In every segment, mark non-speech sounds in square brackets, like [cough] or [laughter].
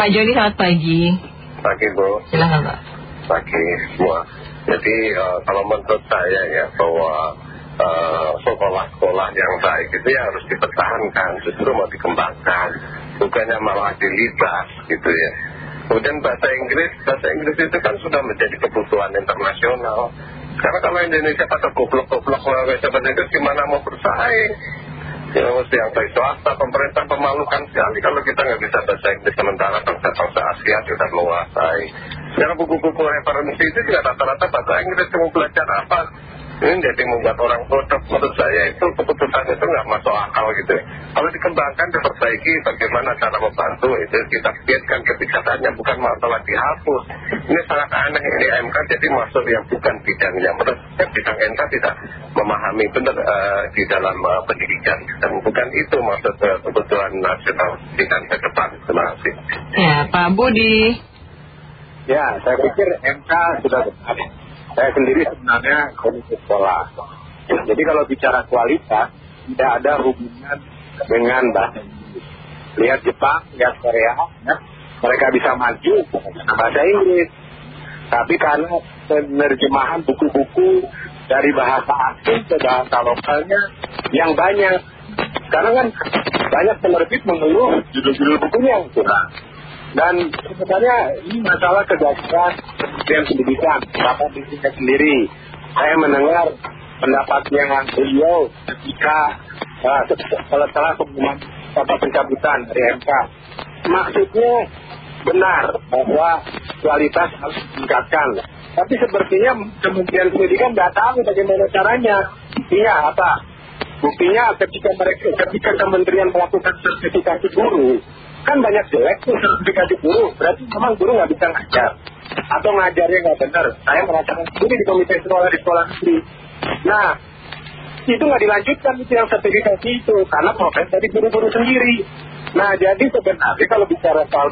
Pak Jody selamat pagi. Pagi Bu. Silahkan Pak. Pagi semua. Jadi uh, kalau menurut saya ya bahwa uh, sekolah-sekolah yang baik itu ya harus dipertahankan, justru mau dikembangkan, bukannya malah dilibas gitu ya. Kemudian bahasa Inggris, bahasa Inggris itu kan sudah menjadi kebutuhan internasional. Karena kalau Indonesia pada goblok-goblok bahasa Inggris gimana mau bersaing? Ya yang dari swasta, pemerintah memalukan sekali kalau kita nggak bisa bahasa Inggris sementara bangsa-bangsa Asia sudah menguasai. Sekarang buku-buku referensi itu juga rata-rata bahasa Inggris mau belajar apa? Ini jadi membuat orang bodoh menurut saya itu keputusan itu nggak masuk akal gitu. Kalau dikembangkan diperbaiki bagaimana cara membantu itu kita pikirkan kebijakannya bukan masalah dihapus. Ini sangat aneh ini MK jadi masuk yang bukan bidangnya. Menurut saya bidang MK tidak memahami benar uh, di dalam uh, pendidikan dan bukan itu maksud uh, kebutuhan nasional pendidikan ke depan. Terima kasih. Ya Pak Budi. Ya saya pikir MK sudah benar. Saya sendiri sebenarnya komisi sekolah. Jadi kalau bicara kualitas, tidak ada hubungan dengan bahasa Inggris. Lihat Jepang, lihat Korea, ya, mereka bisa maju bahasa Inggris. Tapi karena penerjemahan buku-buku dari bahasa asing ke bahasa lokalnya yang banyak. Karena kan banyak penerbit mengeluh judul-judul bukunya yang kurang. Dan sebenarnya ini masalah kegagalan Kementerian Pendidikan, Bapak dirinya sendiri. Saya mendengar pendapatnya beliau ketika uh, setelah pengumuman Bapak pencabutan dari MK. Maksudnya benar bahwa kualitas harus ditingkatkan. Tapi sepertinya Kementerian Pendidikan tidak tahu bagaimana caranya. Buktinya apa? Buktinya ketika mereka ketika kementerian melakukan sertifikasi guru, kan banyak jelek tuh sertifikasi guru. Berarti memang guru nggak bisa ngajar. Atau ngajarnya nggak benar. Saya merasakan sendiri di komite sekolah di sekolah negeri. Nah, itu nggak dilanjutkan itu yang sertifikasi itu. Karena proses dari guru-guru sendiri. Nah, jadi sebenarnya kalau bicara soal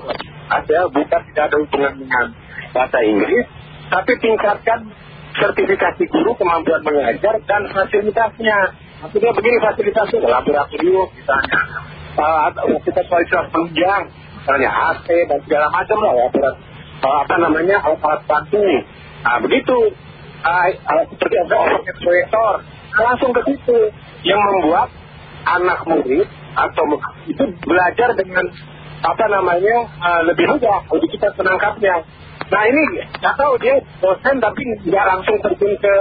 ada bukan tidak ada hubungan dengan bahasa Inggris, tapi tingkatkan sertifikasi guru, kemampuan mengajar, dan fasilitasnya. Maksudnya begini fasilitasnya, laboratorium misalnya, uh, kita kualitas penunjang, misalnya AC dan segala macam lah uh, apa namanya, alat bantu. Nah begitu, uh, uh, seperti ada overhead proyektor, nah, langsung ke situ, yang membuat anak murid atau itu belajar dengan apa namanya uh, lebih mudah, lebih cepat menangkapnya. Nah ini nggak tahu dia dosen tapi nggak langsung terjun ke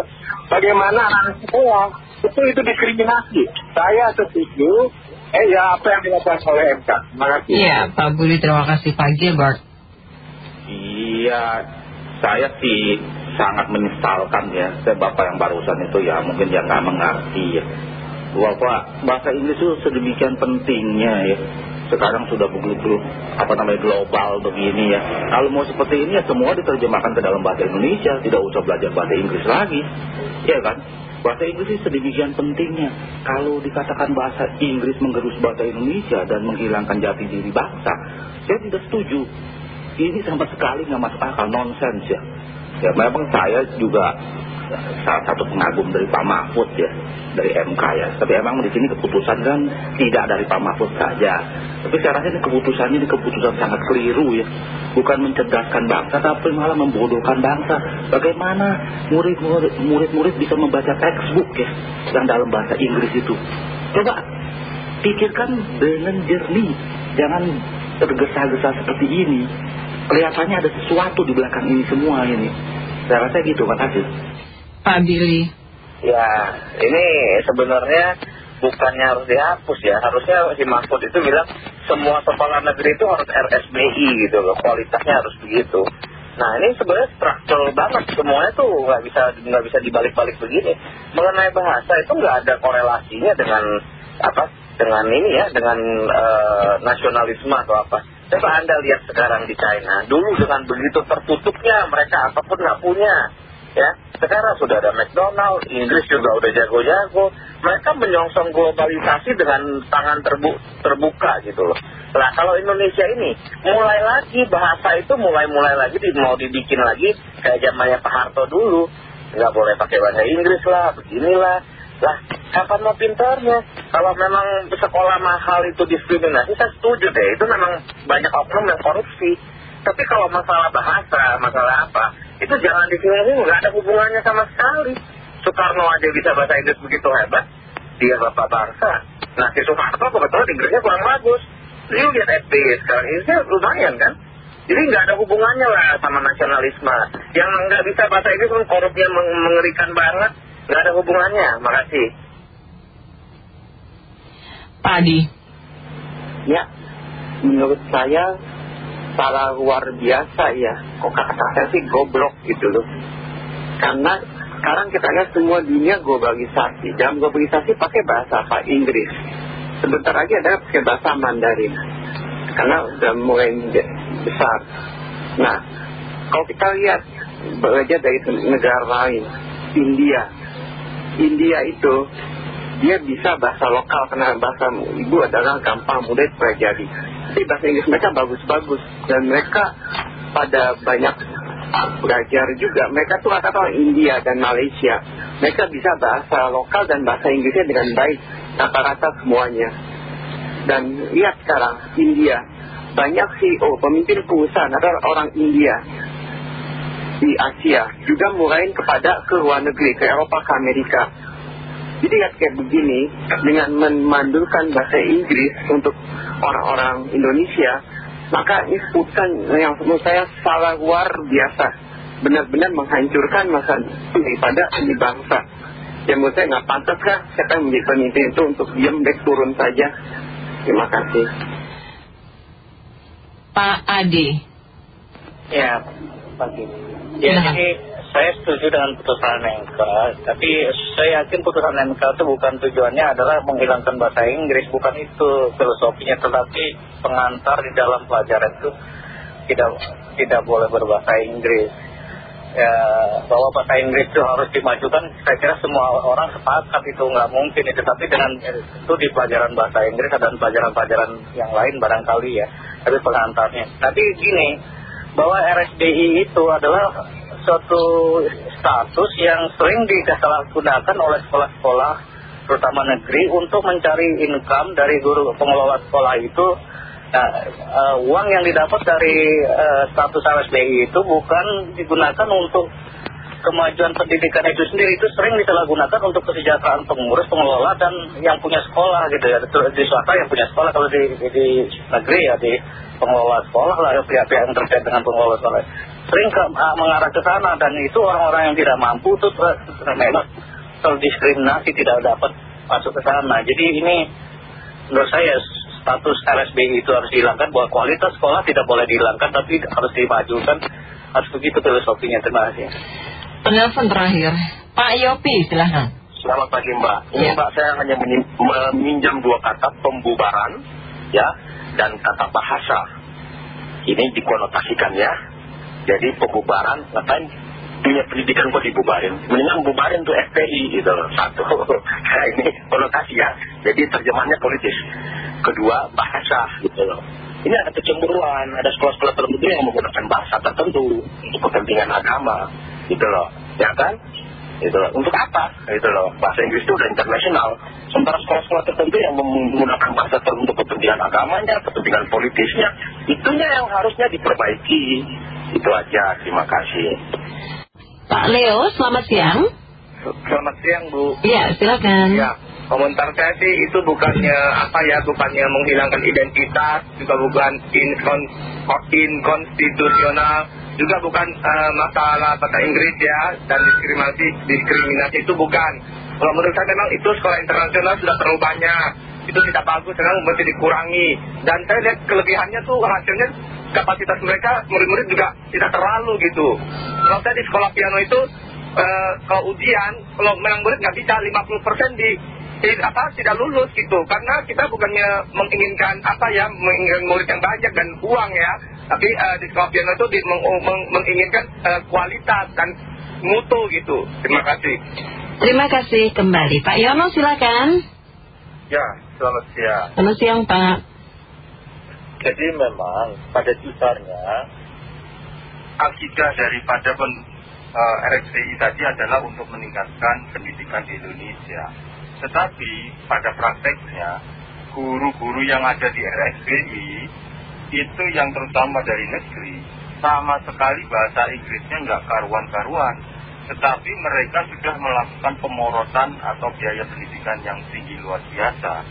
bagaimana anak sekolah itu itu diskriminasi. Saya setuju. Eh ya apa yang dilakukan oleh MK. Terima kasih. Iya Pak Budi terima kasih Pak Gilbert. Iya saya sih sangat menyesalkan ya. Saya bapak yang barusan itu ya mungkin dia nggak mengerti ya. Bahwa bahasa Inggris itu sedemikian pentingnya ya sekarang sudah begitu apa namanya global begini ya. Kalau mau seperti ini ya semua diterjemahkan ke dalam bahasa Indonesia, tidak usah belajar bahasa Inggris lagi, ya kan? Bahasa Inggris itu sedemikian pentingnya. Kalau dikatakan bahasa Inggris menggerus bahasa Indonesia dan menghilangkan jati diri bangsa, saya tidak setuju. Ini sama sekali nggak masuk akal, nonsens ya. Ya memang saya juga salah satu pengagum dari Pak Mahfud ya, dari MK ya. Tapi emang di sini keputusan kan tidak dari Pak Mahfud saja. Tapi saya ini keputusannya ini keputusan sangat keliru ya. Bukan mencerdaskan bangsa, tapi malah membodohkan bangsa. Bagaimana murid-murid bisa membaca textbook ya, yang dalam bahasa Inggris itu. Coba pikirkan dengan jernih, jangan tergesa-gesa seperti ini. Kelihatannya ada sesuatu di belakang ini semua ini. Saya rasa gitu, makasih. Pak Billy. Ya, ini sebenarnya bukannya harus dihapus ya. Harusnya si Mahfud itu bilang semua sekolah negeri itu harus RSBI gitu loh. Kualitasnya harus begitu. Nah ini sebenarnya struktural banget semuanya tuh nggak bisa nggak bisa dibalik-balik begini. Mengenai bahasa itu nggak ada korelasinya dengan apa dengan ini ya dengan uh, nasionalisme atau apa. Coba anda lihat sekarang di China. Dulu dengan begitu tertutupnya mereka apa pun nggak punya ya. Sekarang sudah ada McDonald Inggris juga udah jago-jago. Mereka menyongsong globalisasi dengan tangan terbu terbuka gitu loh. Nah kalau Indonesia ini mulai lagi bahasa itu mulai-mulai lagi mau dibikin lagi kayak zamannya Pak Harto dulu. Nggak boleh pakai bahasa Inggris lah beginilah. Lah kapan mau pintarnya? Kalau memang sekolah mahal itu diskriminasi saya setuju deh. Itu memang banyak oknum yang korupsi. Tapi kalau masalah bahasa masalah apa itu jangan disinggung nggak ada hubungannya sama sekali. Soekarno aja bisa bahasa Inggris begitu hebat. Dia bapak bangsa. Nah si Soeharto kebetulan Inggrisnya kurang bagus. Lu lihat SBY sekarang ini lumayan kan? Jadi nggak ada hubungannya lah sama nasionalisme. Yang nggak bisa bahasa Inggris pun korupnya mengerikan banget. Nggak ada hubungannya. Makasih Pak Adi Ya, menurut saya salah luar biasa ya. Kok kata saya sih goblok gitu loh. Karena sekarang kita lihat semua dunia globalisasi. Dalam globalisasi pakai bahasa apa? Inggris. Sebentar lagi ada pakai bahasa Mandarin. Karena udah mulai besar. Nah, kalau kita lihat belajar dari negara lain, India. India itu dia bisa bahasa lokal karena bahasa ibu adalah gampang mudah dipelajari. Tapi bahasa Inggris mereka bagus-bagus dan mereka pada banyak belajar juga. Mereka tuh rata-rata India dan Malaysia. Mereka bisa bahasa lokal dan bahasa Inggrisnya dengan baik rata-rata semuanya. Dan lihat sekarang India banyak CEO pemimpin perusahaan adalah orang India di Asia juga mulai kepada ke luar negeri ke Eropa ke Amerika jadi lihat kayak begini, dengan memandulkan bahasa Inggris untuk orang-orang Indonesia, maka ini keputusan yang menurut saya salah luar biasa. Benar-benar menghancurkan masa daripada ini bangsa. Ya menurut saya nggak pantas kah siapa yang menjadi pemimpin itu untuk diam back turun saja. Terima kasih. Pak Adi Ya, pagi. Ya, Nah. jadi saya setuju dengan putusan MK, tapi saya yakin putusan MK itu bukan tujuannya adalah menghilangkan bahasa Inggris, bukan itu filosofinya, tetapi pengantar di dalam pelajaran itu tidak tidak boleh berbahasa Inggris. Ya, bahwa bahasa Inggris itu harus dimajukan, saya kira semua orang sepakat itu nggak mungkin itu, tapi dengan itu di pelajaran bahasa Inggris dan pelajaran-pelajaran yang lain barangkali ya, tapi pengantarnya. Tapi gini, bahwa RSBI itu adalah suatu status yang sering disalahgunakan oleh sekolah-sekolah terutama negeri untuk mencari income dari guru pengelola sekolah itu. Nah, eh, uang yang didapat dari eh, status RSBI itu bukan digunakan untuk kemajuan pendidikan itu sendiri. Itu sering disalahgunakan untuk kesejahteraan pengurus, pengelola dan yang punya sekolah gitu ya. Di swasta yang punya sekolah kalau di, di, di negeri ya di pengelola sekolah lah ya pihak-pihak yang terkait dengan pengelola sekolah sering ke, uh, mengarah ke sana dan itu orang-orang yang tidak mampu itu memang terdiskriminasi tidak dapat masuk ke sana jadi ini menurut saya status RSBI itu harus dihilangkan bahwa kualitas sekolah tidak boleh dihilangkan tapi harus dimajukan harus begitu filosofinya terima kasih Penelpon terakhir Pak Yopi silahkan Selamat pagi Mbak. Ini Ya. Mbak saya hanya meminjam dua kata pembubaran ya dan kata bahasa. Ini dikonotasikan ya. Jadi pembubaran ngapain dunia pendidikan kok dibubarin? Mendingan bubarin tuh FPI gitu loh. Satu. [laughs] Nah, ini konotasi ya. Jadi terjemahannya politis. Kedua bahasa gitu loh. Ini ada kecemburuan, ada sekolah-sekolah tertentu yang menggunakan bahasa tertentu untuk kepentingan agama, gitu loh, ya kan? Gitu loh. Untuk apa? Gitu loh. Bahasa Inggris itu udah internasional. Sementara sekolah-sekolah tertentu yang menggunakan bahasa tertentu untuk kepentingan agamanya, kepentingan politisnya, itunya yang harusnya diperbaiki. Itu aja. Terima kasih. Pak Leo selamat siang Selamat siang Bu Ya silakan Ya, komentar saya sih itu bukannya apa ya, bukannya menghilangkan identitas, juga bukan inkon, inkonstitusional, juga bukan eh, masalah bahasa Inggris ya, dan diskriminasi, diskriminasi itu bukan. Kalau menurut saya memang itu sekolah internasional sudah terlalu banyak, itu tidak bagus, memang mesti dikurangi. Dan saya lihat kelebihannya tuh hasilnya kapasitas mereka, murid-murid juga tidak terlalu gitu. Kalau saya di sekolah piano itu, eh, kalau ujian, kalau memang murid nggak bisa 50% di di- apa tidak lulus gitu. Karena kita bukannya menginginkan apa ya menginginkan murid yang banyak dan uang ya. Tapi eh, di sekolah piano itu di- meng- meng- menginginkan eh, kualitas dan mutu gitu. Terima kasih. Terima kasih kembali. Pak Yono silakan. Ya, selamat siang. Selamat siang Pak Jadi memang pada dasarnya akidah daripada pen, RSPI tadi adalah untuk meningkatkan pendidikan di Indonesia. Tetapi pada prakteknya, guru-guru yang ada di RSBI, itu yang terutama dari negeri, sama sekali bahasa Inggrisnya nggak karuan-karuan. Tetapi mereka sudah melakukan pemorotan atau biaya pendidikan yang tinggi luar biasa.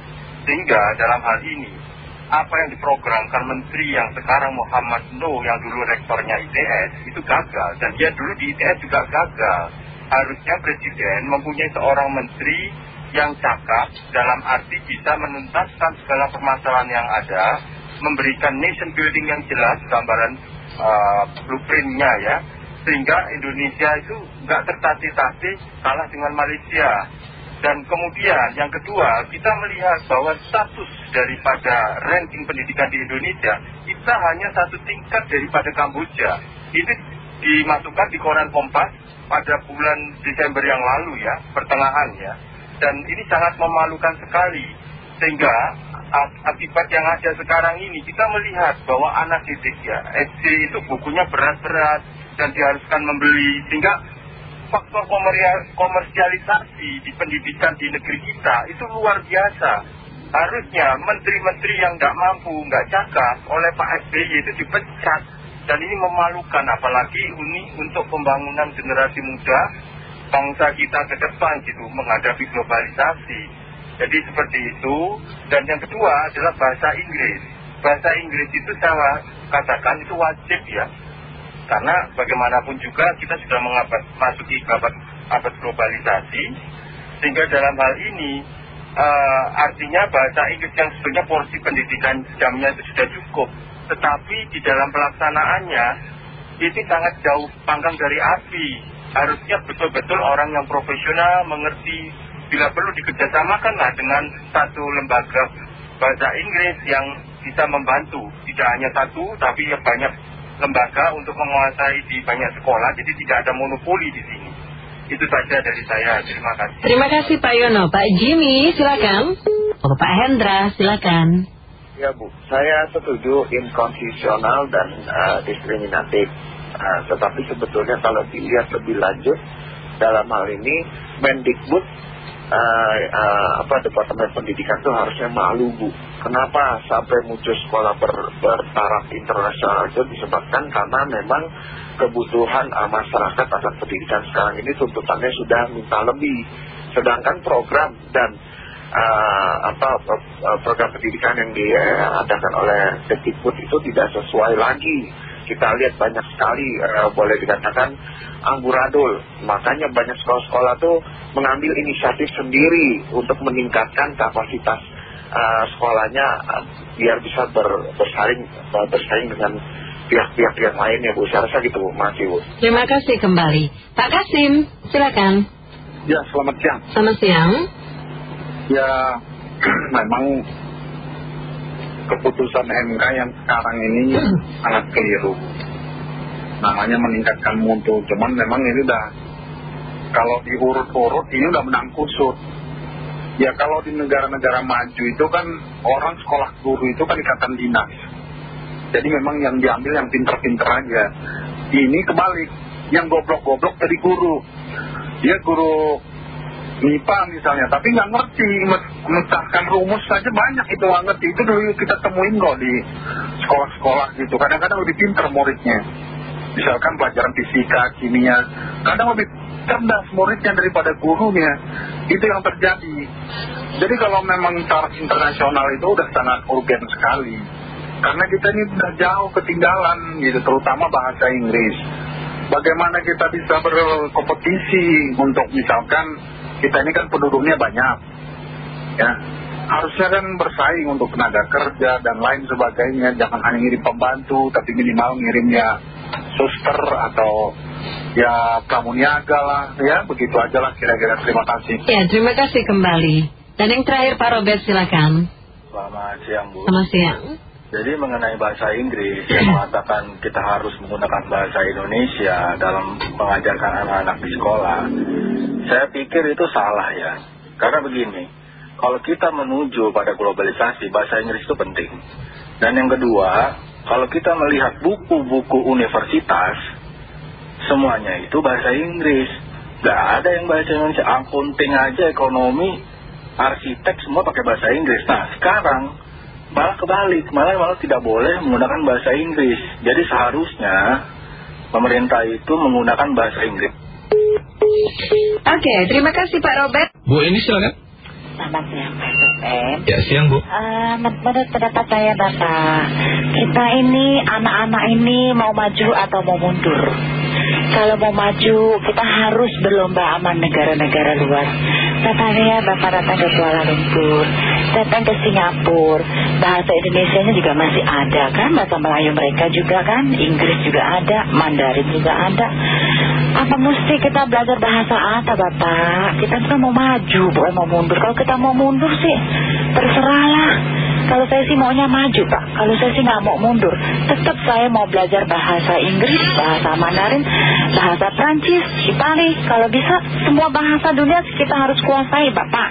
Sehingga dalam hal ini, apa yang diprogramkan menteri yang sekarang Muhammad Nuh yang dulu rektornya ITS itu gagal. Dan dia dulu di ITS juga gagal. Harusnya presiden mempunyai seorang menteri yang cakap dalam arti bisa menuntaskan segala permasalahan yang ada, memberikan nation building yang jelas, gambaran uh, blueprintnya ya, sehingga Indonesia itu nggak tertati-tati kalah dengan Malaysia. Dan kemudian yang kedua, kita melihat bahwa status daripada ranking pendidikan di Indonesia, kita hanya satu tingkat daripada Kamboja. Ini dimasukkan di koran Kompas pada bulan Desember yang lalu ya, pertengahan ya. Dan ini sangat memalukan sekali. Sehingga akibat yang ada sekarang ini, kita melihat bahwa anak didik ya, SD itu bukunya berat-berat dan diharuskan membeli. Sehingga faktor komersialisasi di pendidikan di negeri kita itu luar biasa. Harusnya menteri-menteri yang nggak mampu, nggak cakap oleh Pak SBY itu dipecat. Dan ini memalukan apalagi ini untuk pembangunan generasi muda bangsa kita ke depan gitu menghadapi globalisasi. Jadi seperti itu. Dan yang kedua adalah bahasa Inggris. Bahasa Inggris itu saya katakan itu wajib ya karena bagaimanapun juga kita sudah memasuki abad, abad globalisasi, sehingga dalam hal ini uh, artinya bahasa Inggris yang sebenarnya porsi pendidikan jamnya itu sudah cukup. Tetapi di dalam pelaksanaannya, ini sangat jauh panggang dari api. Harusnya betul-betul orang yang profesional mengerti, bila perlu dikerjasamakanlah dengan satu lembaga bahasa Inggris yang bisa membantu. Tidak hanya satu, tapi banyak lembaga untuk menguasai di banyak sekolah, jadi tidak ada monopoli di sini. Itu saja dari saya. Terima kasih. Terima kasih Pak Yono. Pak Jimmy, silakan. Oh, Pak Hendra, silakan. Ya Bu, saya setuju inkonstitusional dan uh, diskriminatif. Uh, tetapi sebetulnya kalau dilihat lebih lanjut dalam hal ini Mendikbud uh, uh, apa Departemen Pendidikan itu harusnya malu Bu. Kenapa sampai muncul sekolah ber, bertaraf internasional itu disebabkan karena memang kebutuhan uh, masyarakat akan pendidikan sekarang ini tuntutannya sudah minta lebih. Sedangkan program dan uh, apa program pendidikan yang diadakan oleh Dikbud itu tidak sesuai lagi. Kita lihat banyak sekali uh, boleh dikatakan amburadul. Makanya banyak sekolah-sekolah tuh mengambil inisiatif sendiri untuk meningkatkan kapasitas uh, sekolahnya uh, biar bisa ber, bersaing, uh, bersaing dengan pihak-pihak yang lainnya Bu. Saya rasa gitu Bu, masih Bu. Terima kasih kembali. Pak Kasim, silakan. Ya, selamat siang. Selamat siang. Ya, [clears throat] memang keputusan MK yang sekarang ini [clears throat] sangat keliru. Namanya meningkatkan mutu cuman memang ini udah kalau diurut-urut ini udah menang kusut. Ya kalau di negara-negara maju itu kan orang sekolah guru itu kan ikatan dinas. Jadi memang yang diambil yang pinter-pinter aja. Ini kebalik yang goblok-goblok dari guru. Dia guru MIPA misalnya tapi nggak ngerti memecahkan rumus saja banyak itu nggak ngerti itu dulu kita temuin kok di sekolah-sekolah gitu kadang-kadang lebih pinter muridnya misalkan pelajaran fisika, kimia, kadang lebih cerdas muridnya daripada gurunya. Itu yang terjadi. Jadi kalau memang taraf internasional itu udah sangat urgen sekali. Karena kita ini udah jauh ketinggalan gitu, terutama bahasa Inggris. Bagaimana kita bisa berkompetisi untuk misalkan kita ini kan penduduknya banyak. Ya, harusnya kan bersaing untuk tenaga kerja dan lain sebagainya. Jangan hanya ngirim pembantu, tapi minimal ngirimnya suster atau ya pramuniaga lah. Ya begitu aja lah kira-kira. Terima kasih. Ya terima kasih kembali. Dan yang terakhir Pak Robert silakan. Selamat siang Bu. Selamat siang jadi mengenai bahasa Inggris yang mengatakan kita harus menggunakan bahasa Indonesia dalam mengajarkan anak-anak di sekolah saya pikir itu salah ya karena begini kalau kita menuju pada globalisasi bahasa Inggris itu penting dan yang kedua kalau kita melihat buku-buku universitas, semuanya itu bahasa Inggris. Gak ada yang bahasa Indonesia. Akunting aja ekonomi arsitek semua pakai bahasa Inggris. Nah sekarang malah kebalik, malah malah tidak boleh menggunakan bahasa Inggris. Jadi seharusnya pemerintah itu menggunakan bahasa Inggris. Oke, terima kasih Pak Robert. Bu ini silakan. Selamat siang Pak Sopen. Ya siang Bu. Eh, menurut pendapat saya Bapak, kita ini anak-anak ini mau maju atau mau mundur? Kalau mau maju, kita harus berlomba sama negara-negara luar. Contohnya Bapak datang ke Kuala Lumpur, datang ke Singapura, bahasa Indonesia-nya juga masih ada kan, bahasa Melayu mereka juga kan, Inggris juga ada, Mandarin juga ada. Apa mesti kita belajar bahasa apa Bapak? Kita kan mau maju, bukan mau mundur. Kalau kita mau mundur sih, terserahlah. Kalau saya sih maunya maju Pak. Kalau saya sih nggak mau mundur. Tetap saya mau belajar bahasa Inggris Bahasa Mandarin Bahasa Prancis Itali. Kalau bisa semua bahasa dunia kita harus kuasai Bapak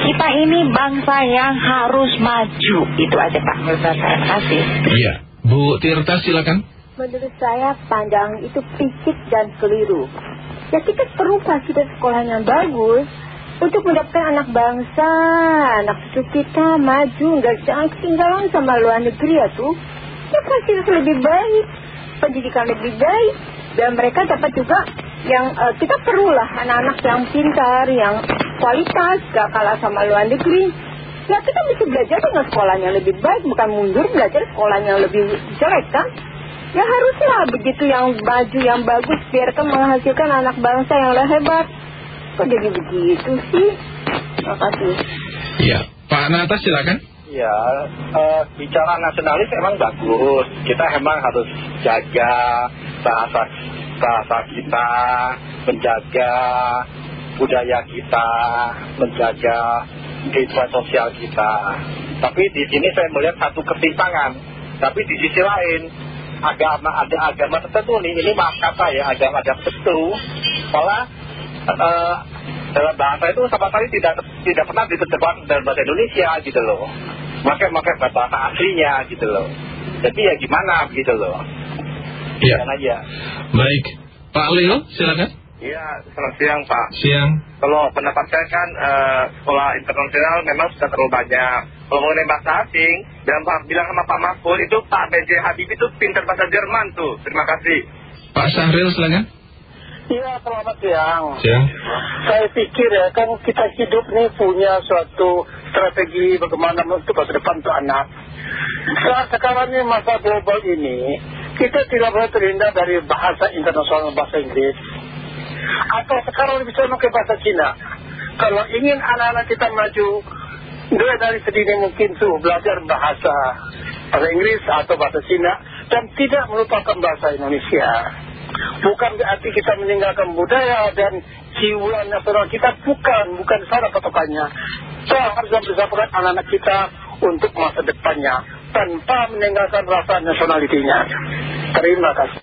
Kita ini bangsa yang harus maju. Itu aja Pak menurut saya. Terima kasih. Iya. Bu Tirta silakan. Menurut saya panjang itu picik dan keliru. Ya kita perlu fasilitas sekolah yang bagus untuk mendapatkan anak bangsa, anak cucu kita maju, nggak jangan ketinggalan sama luar negeri ya tuh. Ya fasilitas lebih baik, pendidikan lebih baik, dan mereka dapat juga yang eh, kita perlulah anak-anak yang pintar, yang kualitas, gak kalah sama luar negeri. Ya kita mesti belajar dengan sekolah yang lebih baik, bukan mundur belajar sekolah yang lebih jelek kan. Ya haruslah begitu yang maju, yang bagus, biarkan menghasilkan anak bangsa yang lebih hebat. Kok jadi begitu sih? Terima kasih. Iya. Pak Nata silakan. Ya, eh, bicara nasionalis emang bagus. Kita emang harus jaga bahasa bahasa kita, menjaga budaya kita, menjaga kehidupan sosial kita. Tapi di sini saya melihat satu ketimpangan. Tapi di sisi lain, agama ada agama tertentu nih, ini maaf kata ya, agama-agama tertentu, malah eh, dalam bahasa itu sama sekali tidak tidak pernah diterjemahkan dalam bahasa Indonesia gitu loh. Makanya pakai bahasa aslinya gitu loh. Jadi ya gimana gitu loh. Iya. Aja. Baik. Pak Leo silakan. Iya, selamat siang Pak. Siang. Kalau pendapat saya kan eh, sekolah internasional memang sudah terlalu banyak. Kalau mengenai bahasa asing, dan Pak bilang sama Pak Mahfud itu Pak B.J. Habibie itu pintar bahasa Jerman tuh. Terima kasih. Pak Syahril silakan. Iya, selamat siang. Siang. Saya pikir ya, kan kita hidup nih punya suatu strategi bagaimana untuk masa depan untuk anak. Saat sekarang ini masa global ini, kita tidak boleh terhindar dari bahasa internasional, bahasa Inggris. Atau sekarang bisa pakai bahasa Cina. Kalau ingin anak-anak kita maju, mulai dari sedini mungkin tuh belajar bahasa bahasa Inggris atau bahasa Cina dan tidak melupakan bahasa Indonesia. Bukan berarti kita meninggalkan budaya dan jiwa nasional kita, bukan, bukan sana patokannya. Kita harus mempersiapkan anak-anak kita untuk masa depannya tanpa meninggalkan rasa nasionalitinya. Terima kasih.